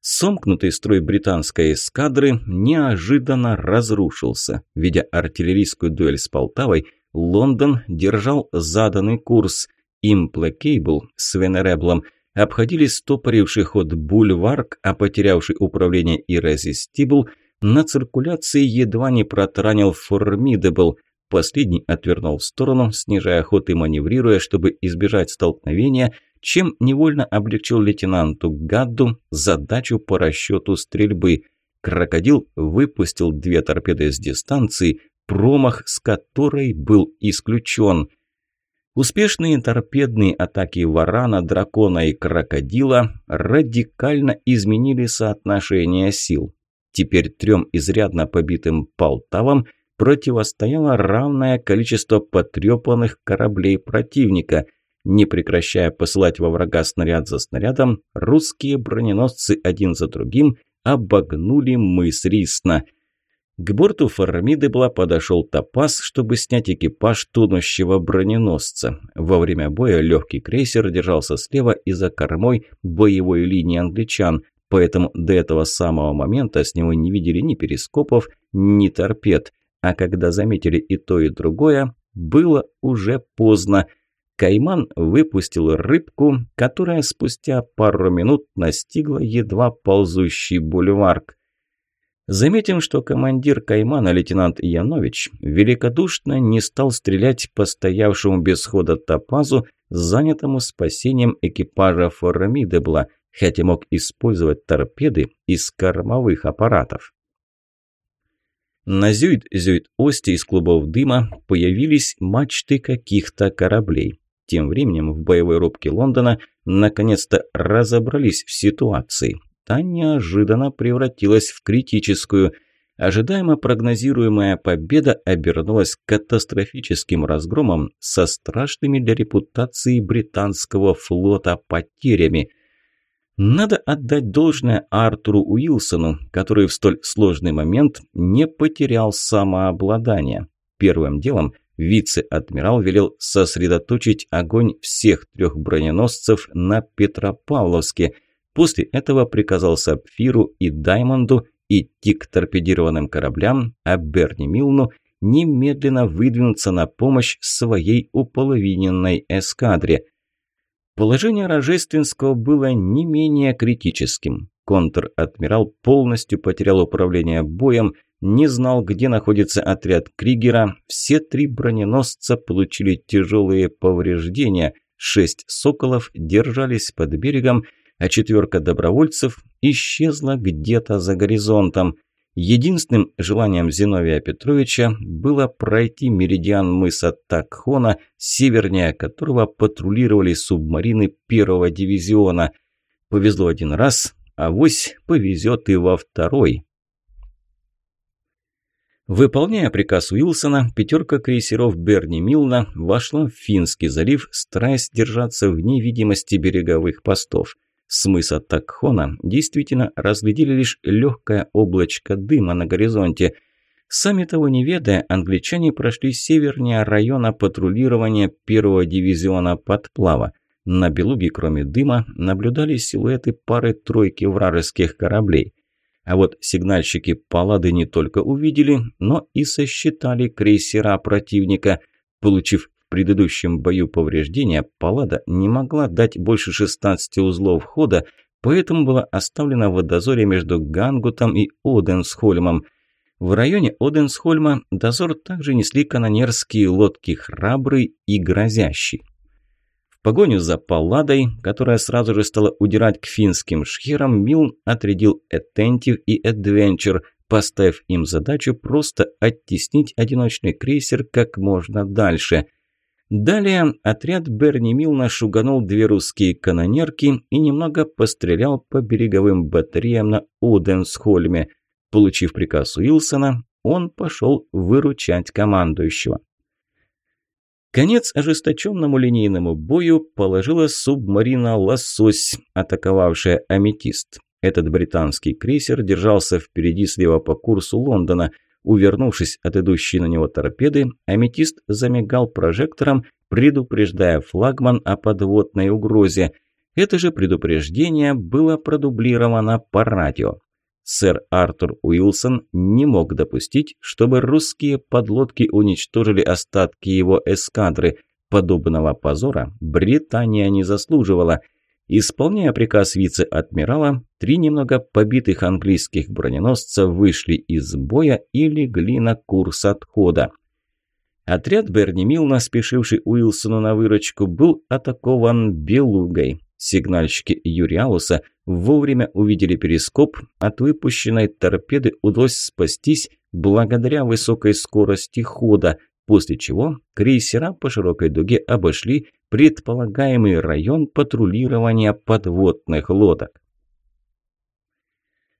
Сомкнутый строй британской эскадры неожиданно разрушился. Ведя артиллерийскую дуэль с Полтавой, Лондон держал заданный курс. Имплакейбл с Венереблом обходили стопоривший ход Бульварк, а потерявший управление Иррезистибл на циркуляции едва не протаранил Формидабл. Последний отвернул в сторону, снижая ход и маневрируя, чтобы избежать столкновения – чем невольно облегчил лейтенанту Гадду задачу по расчету стрельбы. Крокодил выпустил две торпеды с дистанции, промах с которой был исключен. Успешные торпедные атаки варана, дракона и крокодила радикально изменили соотношение сил. Теперь трем изрядно побитым Полтавам противостояло равное количество потрепанных кораблей противника – не прекращая посылать во врага снаряд за снарядом, русские броненосцы один за другим обогнули мыс Рисна. К борту Фармиды была подошел Топас, чтобы снять экипаж тонущего броненосца. Во время боя легкий крейсер держался слева и за кормой боевой линии англичан, поэтому до этого самого момента с него не видели ни перископов, ни торпед. А когда заметили и то, и другое, было уже поздно – Кайман выпустил рыбку, которая спустя пару минут настигла едва ползущий бульварк. Заметим, что командир Каймана, лейтенант Янович, великодушно не стал стрелять по стоявшему без хода топазу, занятому спасением экипажа Формидебла, хотя мог использовать торпеды из кормовых аппаратов. На Зюит-Зюит-Осте из клубов дыма появились мачты каких-то кораблей. Тем временем в боевой рубке Лондона наконец-то разобрались в ситуации. Та неожиданно превратилась в критическую. Ожидаемо прогнозируемая победа обернулась катастрофическим разгромом со страшными для репутации британского флота потерями. Надо отдать должное Артуру Уилсону, который в столь сложный момент не потерял самообладание. Первым делом – Вице-адмирал велел сосредоточить огонь всех трех броненосцев на Петропавловске. После этого приказал Сапфиру и Даймонду идти к торпедированным кораблям, а Берни Милну немедленно выдвинуться на помощь своей уполовиненной эскадре. Положение Рожественского было не менее критическим. Контр-адмирал полностью потерял управление боем, не знал, где находится отряд Кригера. Все три броненосца получили тяжелые повреждения. Шесть «Соколов» держались под берегом, а четверка добровольцев исчезла где-то за горизонтом. Единственным желанием Зиновия Петровича было пройти меридиан мыса Такхона, севернее которого патрулировали субмарины первого дивизиона. Повезло один раз, а вось повезет и во второй. Выполняя приказ Уилсона, пятерка крейсеров Берни Милна вошла в Финский залив, стараясь держаться в невидимости береговых постов. С мыса Такхона действительно разглядели лишь легкое облачко дыма на горизонте. Сами того не ведая, англичане прошли севернее района патрулирования первого дивизиона подплава. На Белуге, кроме дыма, наблюдались силуэты пары-тройки вражеских кораблей. А вот сигнальщики Паллады не только увидели, но и сосчитали крейсера противника. Получив в предыдущем бою повреждения, Паллада не могла дать больше 16 узлов хода, поэтому была оставлена в дозоре между Гангутом и Оденсхольмом. В районе Оденсхольма дозор также несли канонерские лодки «Храбрый» и «Грозящий» погоню за Палладой, которая сразу же стала удирать к финским шхерам, Милн отрядил Attentive и Adventure, поставив им задачу просто оттеснить одиночный крейсер как можно дальше. Далее отряд Берни Милна шуганул две русские канонерки и немного пострелял по береговым батареям на Оденсхольме. Получив приказ Уилсона, он пошел выручать командующего. Конец ожесточенному линейному бою положила субмарина «Лосось», атаковавшая «Аметист». Этот британский крейсер держался впереди слева по курсу Лондона. Увернувшись от идущей на него торпеды, «Аметист» замигал прожектором, предупреждая флагман о подводной угрозе. Это же предупреждение было продублировано по радио. Сэр Артур Уилсон не мог допустить, чтобы русские подлодки уничтожили остатки его эскадры. Подобного позора Британия не заслуживала. Исполняя приказ вице-адмирала, три немного побитых английских броненосца вышли из боя и легли на курс отхода. Отряд Берни Милна, спешивший Уилсону на выручку, был атакован белугой. Сигнальщики Юриауса вовремя увидели перископ, от выпущенной торпеды удалось спастись благодаря высокой скорости хода, после чего крейсера по широкой дуге обошли предполагаемый район патрулирования подводных лодок.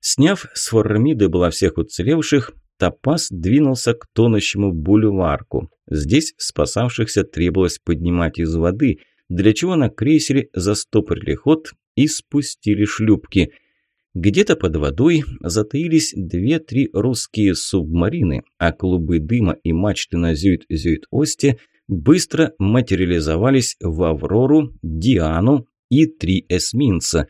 Сняв с формиды было всех уцелевших, Топас двинулся к тонущему бульварку. Здесь спасавшихся требовалось поднимать из воды – для чего на крейсере застопорили ход и спустили шлюпки. Где-то под водой затаились две-три русские субмарины, а клубы дыма и мачты на Зюит-Зюит-Осте быстро материализовались в «Аврору», «Диану» и три эсминца.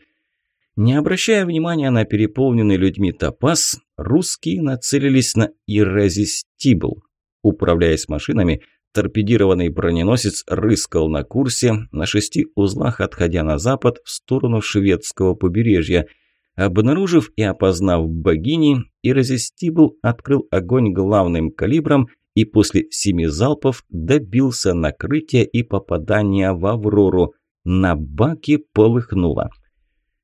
Не обращая внимания на переполненный людьми топаз, русские нацелились на «Иррезистибл». Управляясь машинами, Торпедированный броненосец рыскал на курсе, на шести узлах отходя на запад в сторону шведского побережья. Обнаружив и опознав богини, Иррезистибл открыл огонь главным калибром и после семи залпов добился накрытия и попадания в «Аврору». На баке полыхнуло.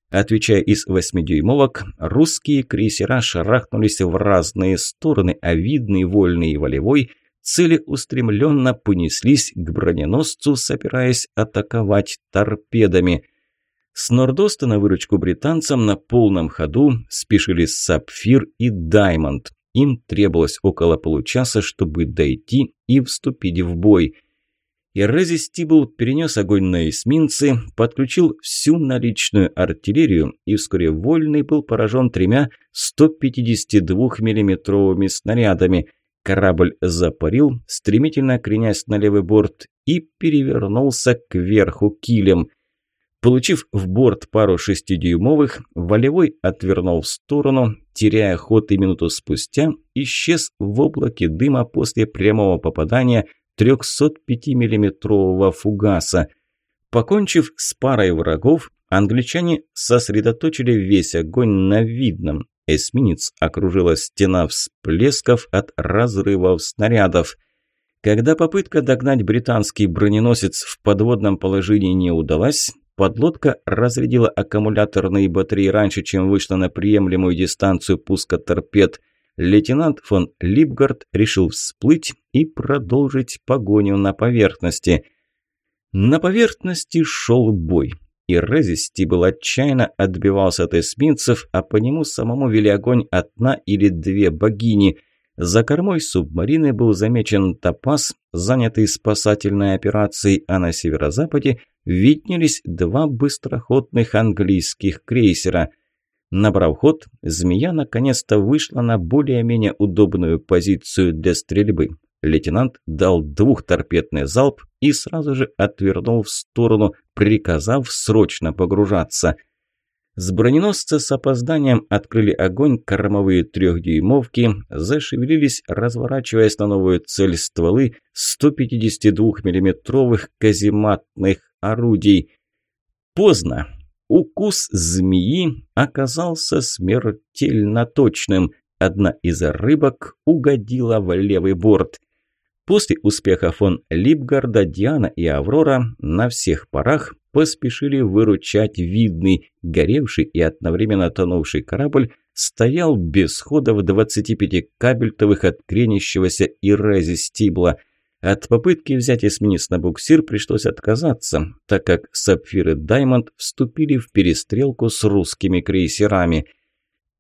Отвечая из восьмидюймовок, русские крейсера шарахнулись в разные стороны, а видный, вольный и волевой – целеустремленно понеслись к броненосцу, собираясь атаковать торпедами. С Нордоста на выручку британцам на полном ходу спешили Сапфир и Даймонд. Им требовалось около получаса, чтобы дойти и вступить в бой. Иррезистибл перенес огонь на эсминцы, подключил всю наличную артиллерию и вскоре Вольный был поражен тремя 152 миллиметровыми снарядами – Корабль запарил, стремительно кренясь на левый борт, и перевернулся кверху килем. Получив в борт пару шестидюймовых, Волевой отвернул в сторону, теряя ход и минуту спустя, исчез в облаке дыма после прямого попадания 305 миллиметрового фугаса. Покончив с парой врагов, англичане сосредоточили весь огонь на видном, Эсминец окружила стена всплесков от разрывов снарядов. Когда попытка догнать британский броненосец в подводном положении не удалась, подлодка разрядила аккумуляторные батареи раньше, чем вышла на приемлемую дистанцию пуска торпед. Лейтенант фон Липгард решил всплыть и продолжить погоню на поверхности. На поверхности шел бой и Резисти был отчаянно отбивался от эсминцев, а по нему самому вели огонь одна или две богини. За кормой субмарины был замечен топаз, занятый спасательной операцией, а на северо-западе виднелись два быстроходных английских крейсера. Набрав ход, змея наконец-то вышла на более-менее удобную позицию для стрельбы. Лейтенант дал двухторпедный залп и сразу же отвернул в сторону, приказав срочно погружаться. С броненосца с опозданием открыли огонь кормовые трехдюймовки, зашевелились, разворачиваясь на новую цель стволы 152 миллиметровых казематных орудий. Поздно. Укус змеи оказался смертельно точным. Одна из рыбок угодила в левый борт. После успеха фон Липгарда Диана и Аврора на всех парах поспешили выручать видный, горевший и одновременно тонувший корабль стоял без хода в 25 кабельтовых от кренящегося Иррезистибла. От попытки взять эсминец на буксир пришлось отказаться, так как Сапфир и Даймонд вступили в перестрелку с русскими крейсерами –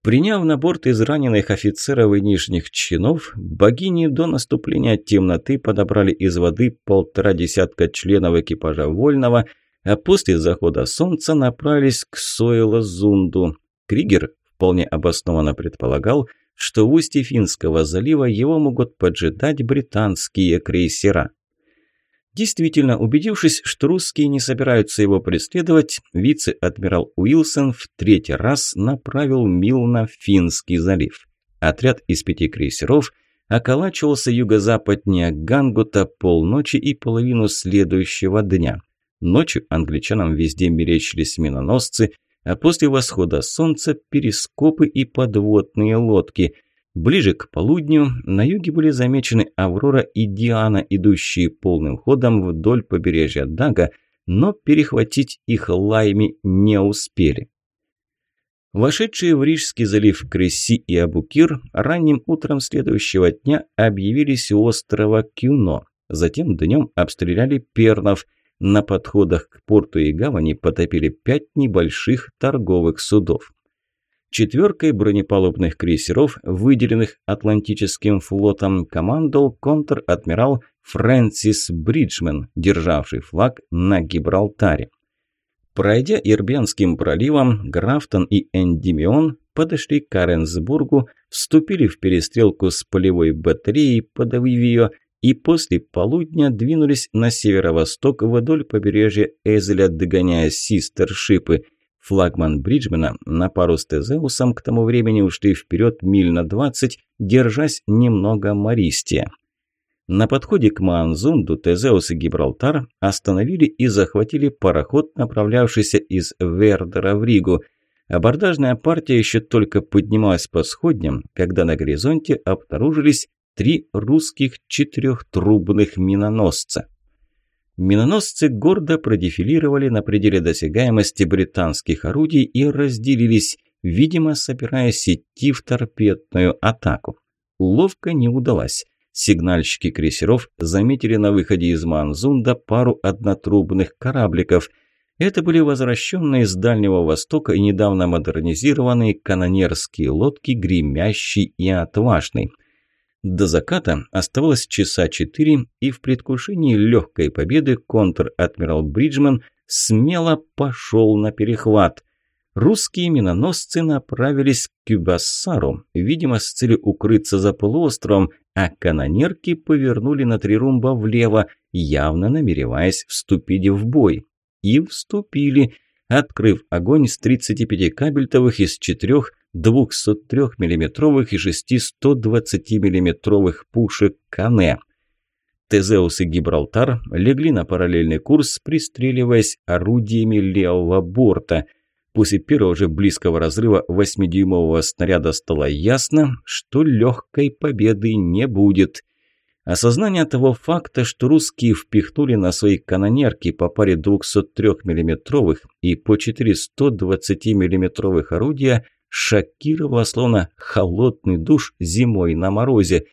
Приняв на борт израненных офицеров и нижних чинов, богини до наступления темноты подобрали из воды полтора десятка членов экипажа Вольного, а после захода солнца направились к Сойлазунду. Кригер вполне обоснованно предполагал, что в устье Финского залива его могут поджидать британские крейсера. Действительно, убедившись, что русские не собираются его преследовать, вице-адмирал Уилсон в третий раз направил Мил на Финский залив. Отряд из пяти крейсеров околачивался юго-западнее Гангута полночи и половину следующего дня. Ночью англичанам везде мерещились миноносцы, а после восхода солнца – перископы и подводные лодки – Ближе к полудню на юге были замечены Аврора и Диана, идущие полным ходом вдоль побережья Дага, но перехватить их лайми не успели. Вошедшие в Рижский залив Кресси и Абукир ранним утром следующего дня объявились у острова Кюно. Затем днем обстреляли пернов. На подходах к порту и гавани потопили пять небольших торговых судов четверкой бронепалубных крейсеров, выделенных Атлантическим флотом, командовал контр-адмирал Фрэнсис Бриджмен, державший флаг на Гибралтаре. Пройдя Ирбенским проливом, Графтон и Эндимион подошли к Каренсбургу, вступили в перестрелку с полевой батареей, подавив ее, и после полудня двинулись на северо-восток вдоль побережья Эзеля, догоняя систершипы – Флагман Бриджмена на пару с Тезеусом к тому времени ушли вперед миль на 20, держась немного мористия. На подходе к Маанзунду Тезеус и Гибралтар остановили и захватили пароход, направлявшийся из Вердера в Ригу. Абордажная партия еще только поднималась по сходням, когда на горизонте обнаружились три русских четырехтрубных миноносца. Миноносцы гордо продефилировали на пределе досягаемости британских орудий и разделились, видимо, собираясь идти в торпедную атаку. Уловка не удалась. Сигнальщики крейсеров заметили на выходе из Манзунда пару однотрубных корабликов. Это были возвращенные с Дальнего Востока и недавно модернизированные канонерские лодки «Гремящий» и «Отважный». До заката оставалось часа четыре, и в предвкушении легкой победы контр-адмирал Бриджман смело пошел на перехват. Русские миноносцы направились к Кюбассару, видимо, с целью укрыться за полуостровом, а канонерки повернули на три румба влево, явно намереваясь вступить в бой. И вступили, открыв огонь с 35 кабельтовых из четырех 203 миллиметровых и 6 120 миллиметровых пушек «Кане». Тезеус и Гибралтар легли на параллельный курс, пристреливаясь орудиями левого борта. После первого же близкого разрыва 8-дюймового снаряда стало ясно, что легкой победы не будет. Осознание того факта, что русские впихнули на свои канонерки по паре 203 миллиметровых и по 4 120 миллиметровых орудия – шокировало, словно холодный душ зимой на морозе.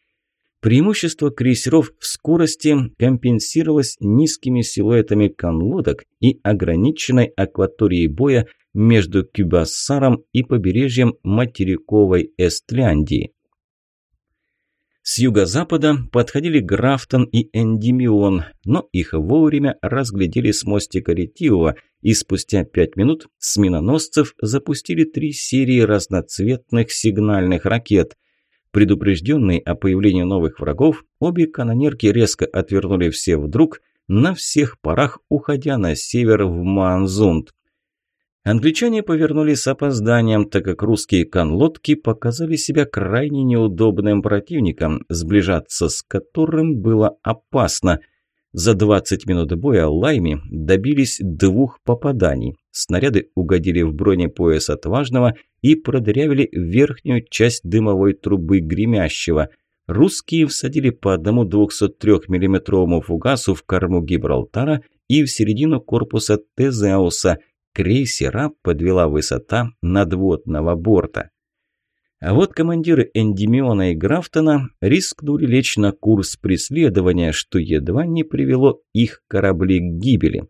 Преимущество крейсеров в скорости компенсировалось низкими силуэтами конлодок и ограниченной акваторией боя между Кюбассаром и побережьем материковой Эстляндии. С юго-запада подходили Графтон и Эндимион, но их вовремя разглядели с мостика Ретивова, и спустя пять минут с миноносцев запустили три серии разноцветных сигнальных ракет. Предупрежденные о появлении новых врагов, обе канонерки резко отвернули все вдруг, на всех парах уходя на север в Манзунд. Англичане повернули с опозданием, так как русские конлодки показали себя крайне неудобным противником, сближаться с которым было опасно. За 20 минут боя Лайми добились двух попаданий. Снаряды угодили в бронепояс отважного и продырявили верхнюю часть дымовой трубы гремящего. Русские всадили по одному 203 миллиметровому фугасу в корму Гибралтара и в середину корпуса Тезеуса – крейсера подвела высота надводного борта. А вот командиры Эндимиона и Графтона рискнули лечь на курс преследования, что едва не привело их корабли к гибели.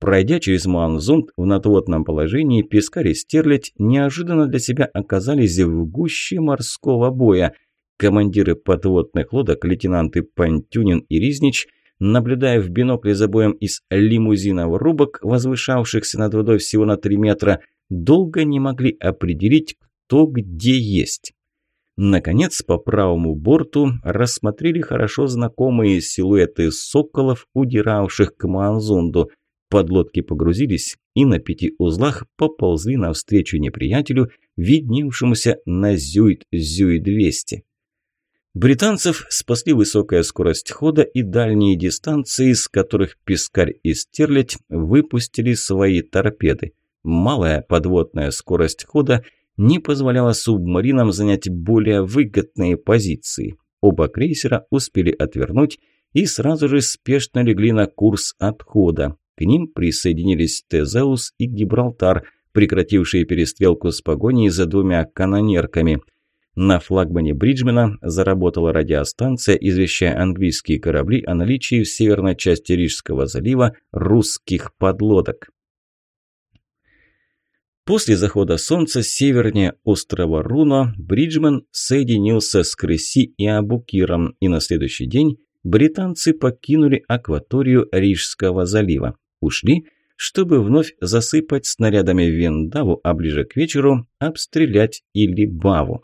Пройдя через Муанзунд в надводном положении, Пискарь и Стерлядь неожиданно для себя оказались в гуще морского боя. Командиры подводных лодок, лейтенанты Пантюнин и Riznич наблюдая в бинокле за боем из лимузинов рубок, возвышавшихся над водой всего на 3 метра, долго не могли определить, кто где есть. Наконец, по правому борту рассмотрели хорошо знакомые силуэты соколов, удиравших к Манзунду. Подлодки погрузились и на пяти узлах поползли навстречу неприятелю, видневшемуся на Зюит-Зюит-200. Британцев спасли высокая скорость хода и дальние дистанции, с которых Пискарь и Стерлядь выпустили свои торпеды. Малая подводная скорость хода не позволяла субмаринам занять более выгодные позиции. Оба крейсера успели отвернуть и сразу же спешно легли на курс отхода. К ним присоединились Тезеус и Гибралтар, прекратившие перестрелку с погоней за двумя канонерками – на флагмане Бриджмена заработала радиостанция, извещая английские корабли о наличии в северной части Рижского залива русских подлодок. После захода солнца севернее острова Руно Бриджмен соединился с Креси и Абукиром, и на следующий день британцы покинули акваторию Рижского залива. Ушли, чтобы вновь засыпать снарядами Виндаву, а ближе к вечеру обстрелять или Баву.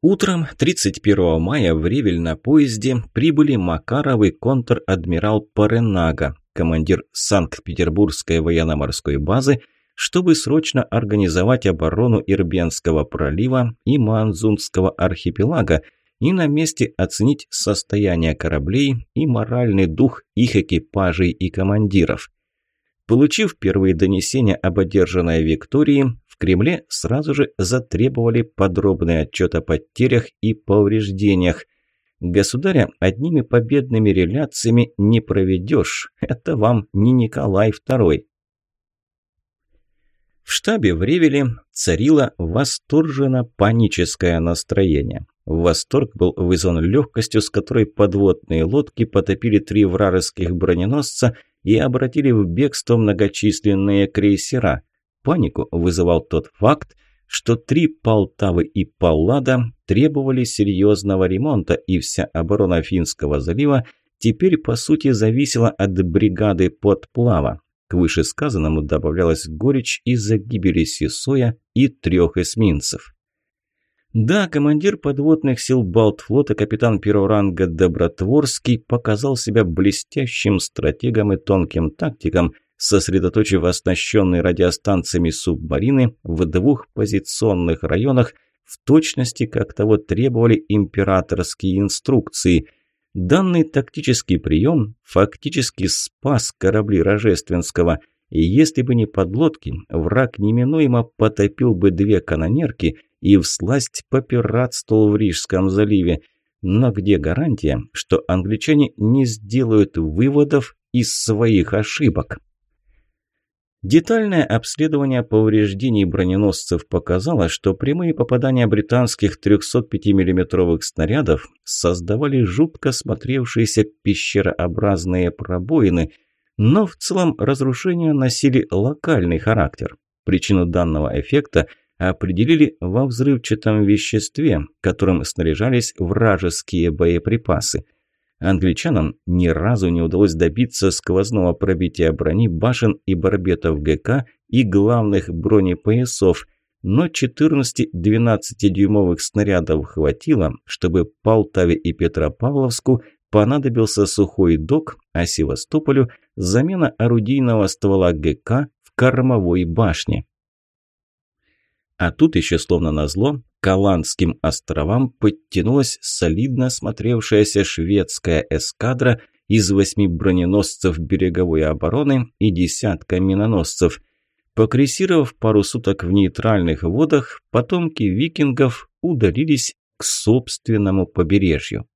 Утром 31 мая в Ревель на поезде прибыли Макаров и контр-адмирал Паренага, командир Санкт-Петербургской военно-морской базы, чтобы срочно организовать оборону Ирбенского пролива и Манзунского архипелага и на месте оценить состояние кораблей и моральный дух их экипажей и командиров. Получив первые донесения об одержанной Виктории, Кремле сразу же затребовали подробный отчет о потерях и повреждениях. Государя одними победными реляциями не проведешь. Это вам не Николай II. В штабе в Ревеле царило восторженно-паническое настроение. Восторг был вызван легкостью, с которой подводные лодки потопили три вражеских броненосца и обратили в бегство многочисленные крейсера. Панику вызывал тот факт, что три Полтавы и Паллада требовали серьезного ремонта, и вся оборона Финского залива теперь, по сути, зависела от бригады подплава. К вышесказанному добавлялась горечь из-за гибели Сисоя и трех эсминцев. Да, командир подводных сил Балтфлота, капитан первого ранга Добротворский, показал себя блестящим стратегом и тонким тактиком – сосредоточив оснащенные радиостанциями субмарины в двух позиционных районах, в точности, как того требовали императорские инструкции. Данный тактический прием фактически спас корабли Рожественского, и если бы не подлодки, враг неминуемо потопил бы две канонерки и всласть попиратствовал в Рижском заливе. Но где гарантия, что англичане не сделают выводов из своих ошибок? Детальное обследование повреждений броненосцев показало, что прямые попадания британских 305 миллиметровых снарядов создавали жутко смотревшиеся пещерообразные пробоины, но в целом разрушения носили локальный характер. Причину данного эффекта определили во взрывчатом веществе, которым снаряжались вражеские боеприпасы – Англичанам ни разу не удалось добиться сквозного пробития брони башен и барбетов ГК и главных бронепоясов, но 14-12-дюймовых снарядов хватило, чтобы Полтаве и Петропавловску понадобился сухой док, а Севастополю – замена орудийного ствола ГК в кормовой башне. А тут еще словно назло к Аландским островам подтянулась солидно смотревшаяся шведская эскадра из восьми броненосцев береговой обороны и десятка миноносцев. Покрессировав пару суток в нейтральных водах, потомки викингов удалились к собственному побережью.